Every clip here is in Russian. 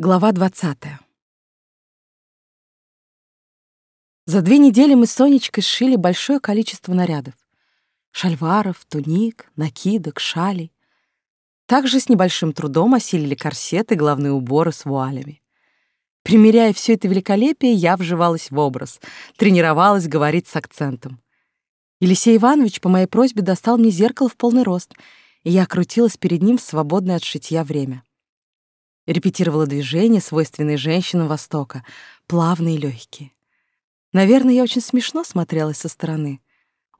Глава 20. За две недели мы с Сонечкой сшили большое количество нарядов. Шальваров, туник, накидок, шалей. Также с небольшим трудом осилили корсеты, головные уборы с вуалями. Примеряя все это великолепие, я вживалась в образ, тренировалась говорить с акцентом. Елисей Иванович по моей просьбе достал мне зеркало в полный рост, и я крутилась перед ним в свободное от шитья время репетировала движения, свойственные женщинам Востока, плавные и легкие. Наверное, я очень смешно смотрелась со стороны.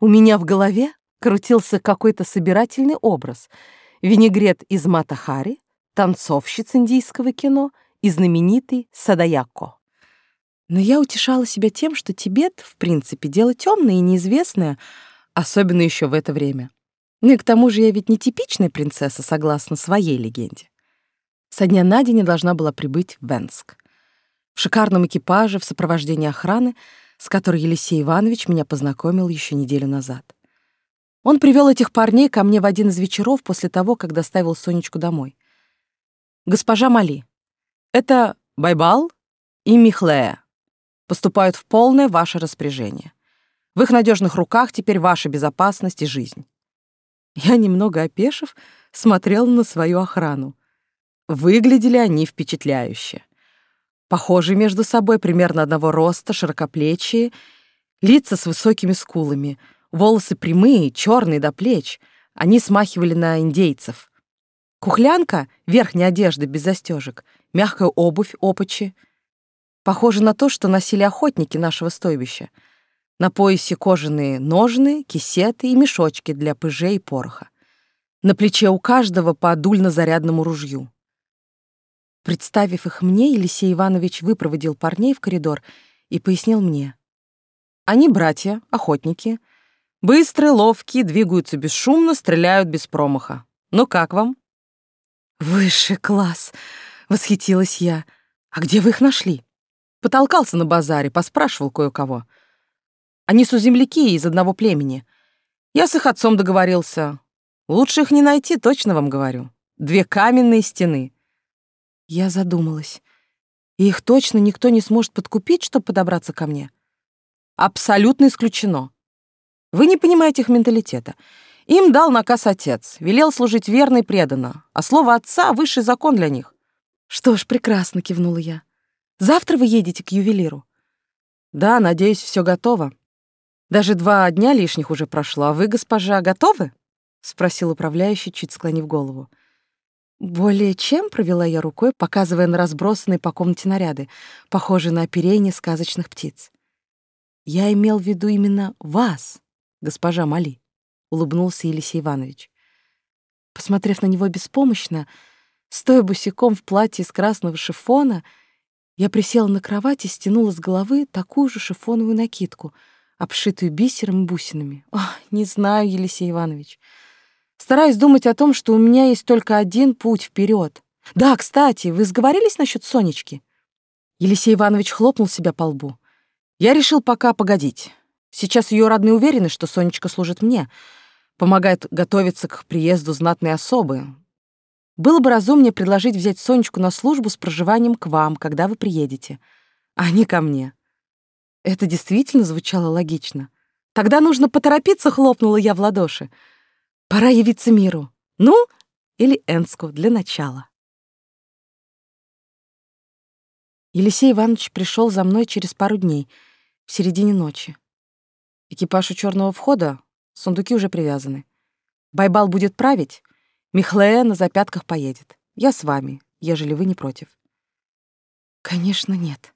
У меня в голове крутился какой-то собирательный образ. Винегрет из Матахари, танцовщиц индийского кино и знаменитый Садаяко. Но я утешала себя тем, что Тибет, в принципе, дело темное и неизвестное, особенно еще в это время. Ну и к тому же я ведь не типичная принцесса, согласно своей легенде. Со дня на день должна была прибыть в Венск. В шикарном экипаже в сопровождении охраны, с которой Елисей Иванович меня познакомил еще неделю назад. Он привел этих парней ко мне в один из вечеров после того, как доставил Сонечку домой. «Госпожа Мали, это Байбал и Михлея. Поступают в полное ваше распоряжение. В их надежных руках теперь ваша безопасность и жизнь». Я, немного опешив, смотрела на свою охрану. Выглядели они впечатляюще. Похожи между собой, примерно одного роста, широкоплечие, лица с высокими скулами, волосы прямые, черные до плеч. Они смахивали на индейцев. Кухлянка — верхняя одежда без застежек, мягкая обувь, опочи. Похоже на то, что носили охотники нашего стойбища. На поясе кожаные ножны, кисеты и мешочки для пыжей и пороха. На плече у каждого по дульно-зарядному ружью. Представив их мне, Елисей Иванович выпроводил парней в коридор и пояснил мне. Они братья, охотники. Быстрые, ловкие, двигаются бесшумно, стреляют без промаха. Ну как вам? Высший класс, восхитилась я. А где вы их нашли? Потолкался на базаре, поспрашивал кое-кого. Они суземляки из одного племени. Я с их отцом договорился. Лучше их не найти, точно вам говорю. Две каменные стены. Я задумалась. И их точно никто не сможет подкупить, чтобы подобраться ко мне? Абсолютно исключено. Вы не понимаете их менталитета. Им дал наказ отец, велел служить верно и преданно, а слово отца — высший закон для них. Что ж, прекрасно, кивнула я. Завтра вы едете к ювелиру? Да, надеюсь, все готово. Даже два дня лишних уже прошло, а вы, госпожа, готовы? Спросил управляющий, чуть склонив голову. Более чем провела я рукой, показывая на разбросанные по комнате наряды, похожие на оперение сказочных птиц. Я имел в виду именно вас, госпожа Мали, улыбнулся Елисей Иванович. Посмотрев на него беспомощно, стоя босиком в платье из красного шифона, я присела на кровать и стянула с головы такую же шифоновую накидку, обшитую бисером и бусинами. Ох, не знаю, Елисей Иванович. Стараюсь думать о том, что у меня есть только один путь вперед. Да, кстати, вы сговорились насчет Сонечки? Елисей Иванович хлопнул себя по лбу. Я решил пока погодить. Сейчас ее родные уверены, что Сонечка служит мне, помогает готовиться к приезду знатной особы. Было бы разумнее предложить взять Сонечку на службу с проживанием к вам, когда вы приедете, а не ко мне. Это действительно звучало логично. Тогда нужно поторопиться, хлопнула я в ладоши. Пора явиться миру. Ну, или Энску для начала. Елисей Иванович пришел за мной через пару дней, в середине ночи. Экипаж у черного входа, сундуки уже привязаны. Байбал будет править, Михлея на запятках поедет. Я с вами, ежели вы не против. Конечно, нет,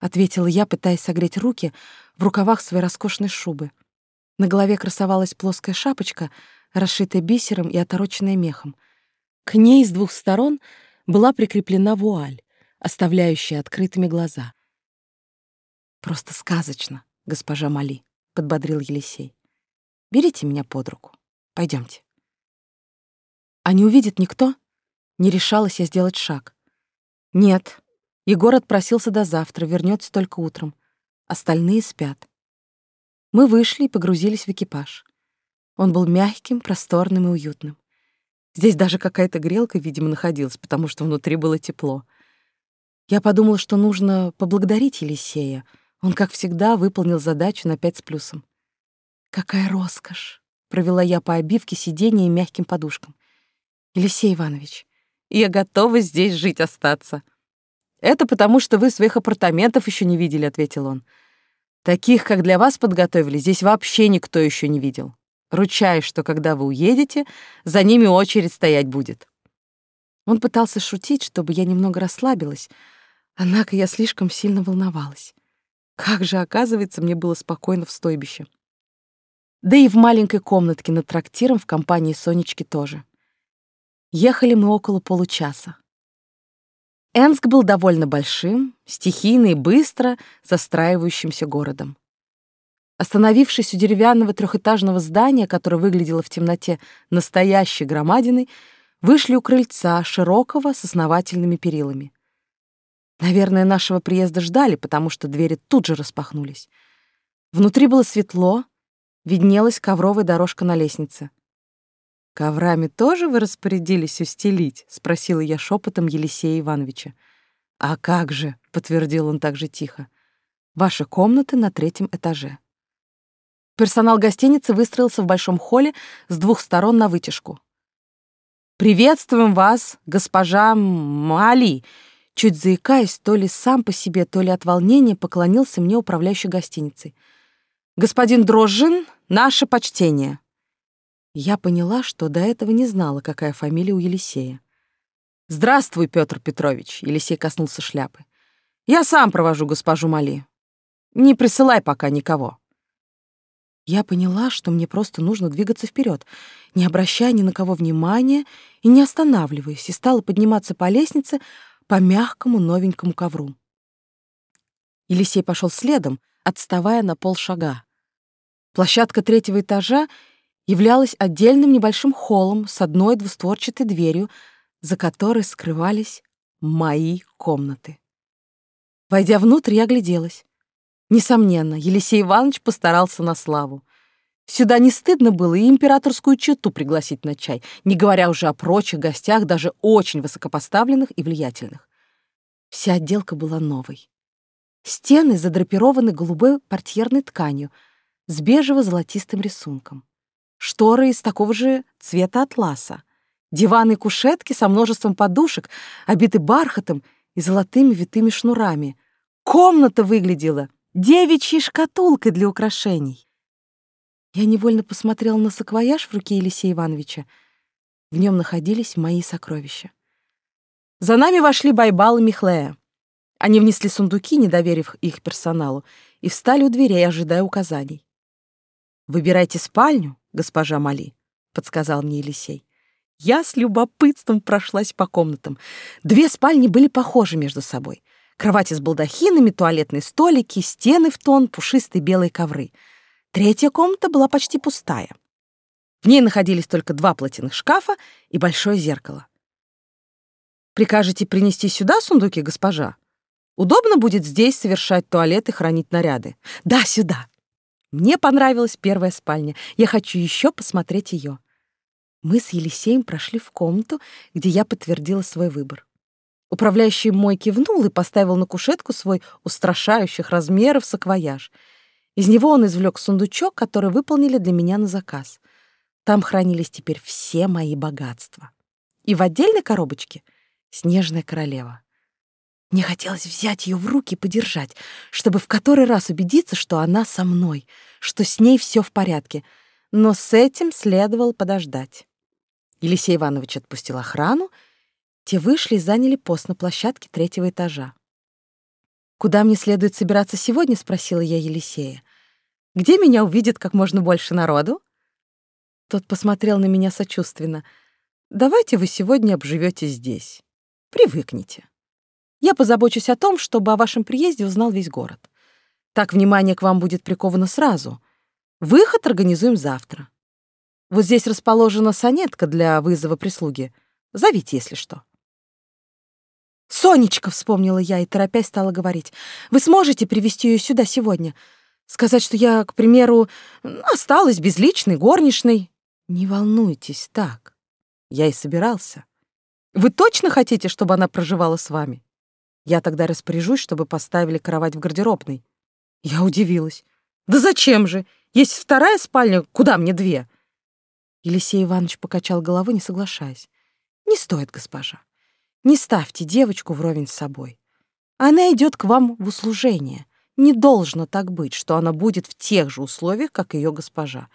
ответила я, пытаясь согреть руки в рукавах своей роскошной шубы. На голове красовалась плоская шапочка, расшитая бисером и отороченная мехом. К ней с двух сторон была прикреплена вуаль, оставляющая открытыми глаза. «Просто сказочно, госпожа Мали», — подбодрил Елисей. «Берите меня под руку. Пойдемте. «А не увидит никто?» Не решалась я сделать шаг. «Нет, Егор отпросился до завтра, вернется только утром. Остальные спят». Мы вышли и погрузились в экипаж. Он был мягким, просторным и уютным. Здесь даже какая-то грелка, видимо, находилась, потому что внутри было тепло. Я подумала, что нужно поблагодарить Елисея. Он, как всегда, выполнил задачу на пять с плюсом. «Какая роскошь!» — провела я по обивке сиденья и мягким подушкам. «Елисей Иванович, я готова здесь жить остаться». «Это потому, что вы своих апартаментов еще не видели», — ответил он. «Таких, как для вас подготовили, здесь вообще никто еще не видел. Ручаюсь, что когда вы уедете, за ними очередь стоять будет». Он пытался шутить, чтобы я немного расслабилась, однако я слишком сильно волновалась. Как же, оказывается, мне было спокойно в стойбище. Да и в маленькой комнатке над трактиром в компании Сонечки тоже. Ехали мы около получаса. Энск был довольно большим, стихийно и быстро застраивающимся городом. Остановившись у деревянного трехэтажного здания, которое выглядело в темноте настоящей громадиной, вышли у крыльца, широкого, с основательными перилами. Наверное, нашего приезда ждали, потому что двери тут же распахнулись. Внутри было светло, виднелась ковровая дорожка на лестнице. «Коврами тоже вы распорядились устелить?» — спросила я шепотом Елисея Ивановича. «А как же?» — подтвердил он также тихо. «Ваши комнаты на третьем этаже». Персонал гостиницы выстроился в большом холле с двух сторон на вытяжку. «Приветствуем вас, госпожа Мали!» Чуть заикаясь, то ли сам по себе, то ли от волнения, поклонился мне управляющий гостиницей. «Господин Дрожжин, наше почтение!» Я поняла, что до этого не знала, какая фамилия у Елисея. «Здравствуй, Петр Петрович!» — Елисей коснулся шляпы. «Я сам провожу госпожу Мали. Не присылай пока никого». Я поняла, что мне просто нужно двигаться вперед, не обращая ни на кого внимания и не останавливаясь, и стала подниматься по лестнице по мягкому новенькому ковру. Елисей пошел следом, отставая на полшага. Площадка третьего этажа являлась отдельным небольшим холлом с одной двустворчатой дверью, за которой скрывались мои комнаты. Войдя внутрь, я огляделась. Несомненно, Елисей Иванович постарался на славу. Сюда не стыдно было и императорскую чету пригласить на чай, не говоря уже о прочих гостях, даже очень высокопоставленных и влиятельных. Вся отделка была новой. Стены задрапированы голубой портьерной тканью с бежево-золотистым рисунком. Шторы из такого же цвета атласа. Диваны и кушетки со множеством подушек, обиты бархатом и золотыми витыми шнурами. Комната выглядела девичьей шкатулкой для украшений. Я невольно посмотрела на саквояж в руке Елисея Ивановича. В нем находились мои сокровища. За нами вошли Байбал и Михлея. Они внесли сундуки, не доверив их персоналу, и встали у дверей, ожидая указаний. «Выбирайте спальню, госпожа Мали», — подсказал мне Елисей. Я с любопытством прошлась по комнатам. Две спальни были похожи между собой — Кровати с балдахинами, туалетные столики, стены в тон, пушистые белые ковры. Третья комната была почти пустая. В ней находились только два платяных шкафа и большое зеркало. «Прикажете принести сюда сундуки, госпожа? Удобно будет здесь совершать туалет и хранить наряды. Да, сюда!» Мне понравилась первая спальня. Я хочу еще посмотреть ее. Мы с Елисеем прошли в комнату, где я подтвердила свой выбор. Управляющий мой кивнул и поставил на кушетку свой устрашающих размеров саквояж. Из него он извлек сундучок, который выполнили для меня на заказ. Там хранились теперь все мои богатства. И в отдельной коробочке — снежная королева. Мне хотелось взять ее в руки и подержать, чтобы в который раз убедиться, что она со мной, что с ней все в порядке. Но с этим следовало подождать. Елисей Иванович отпустил охрану, те вышли и заняли пост на площадке третьего этажа. «Куда мне следует собираться сегодня?» — спросила я Елисея. «Где меня увидит как можно больше народу?» Тот посмотрел на меня сочувственно. «Давайте вы сегодня обживете здесь. Привыкните. Я позабочусь о том, чтобы о вашем приезде узнал весь город. Так внимание к вам будет приковано сразу. Выход организуем завтра. Вот здесь расположена санетка для вызова прислуги. Зовите, если что». «Сонечка!» — вспомнила я и, торопясь, стала говорить. «Вы сможете привести ее сюда сегодня? Сказать, что я, к примеру, осталась без личной горничной?» «Не волнуйтесь так. Я и собирался. Вы точно хотите, чтобы она проживала с вами?» Я тогда распоряжусь, чтобы поставили кровать в гардеробной. Я удивилась. Да зачем же? Есть вторая спальня, куда мне две? Елисей Иванович покачал головой, не соглашаясь. Не стоит, госпожа. Не ставьте девочку вровень с собой. Она идет к вам в услужение. Не должно так быть, что она будет в тех же условиях, как ее госпожа.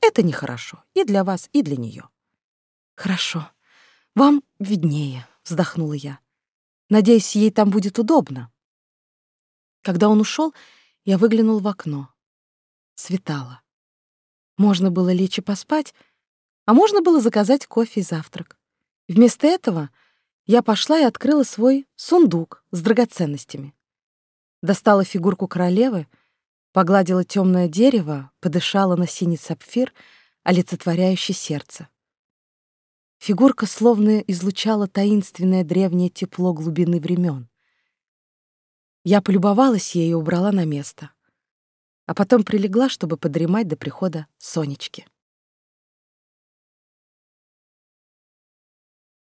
Это нехорошо и для вас, и для нее. Хорошо. Вам виднее, вздохнула я. Надеюсь, ей там будет удобно. Когда он ушел, я выглянул в окно. Светало. Можно было лечь и поспать, а можно было заказать кофе и завтрак. Вместо этого я пошла и открыла свой сундук с драгоценностями. Достала фигурку королевы, погладила темное дерево, подышала на синий сапфир, олицетворяющий сердце. Фигурка словно излучала таинственное древнее тепло глубины времен. Я полюбовалась ей и убрала на место, а потом прилегла, чтобы подремать до прихода Сонечки.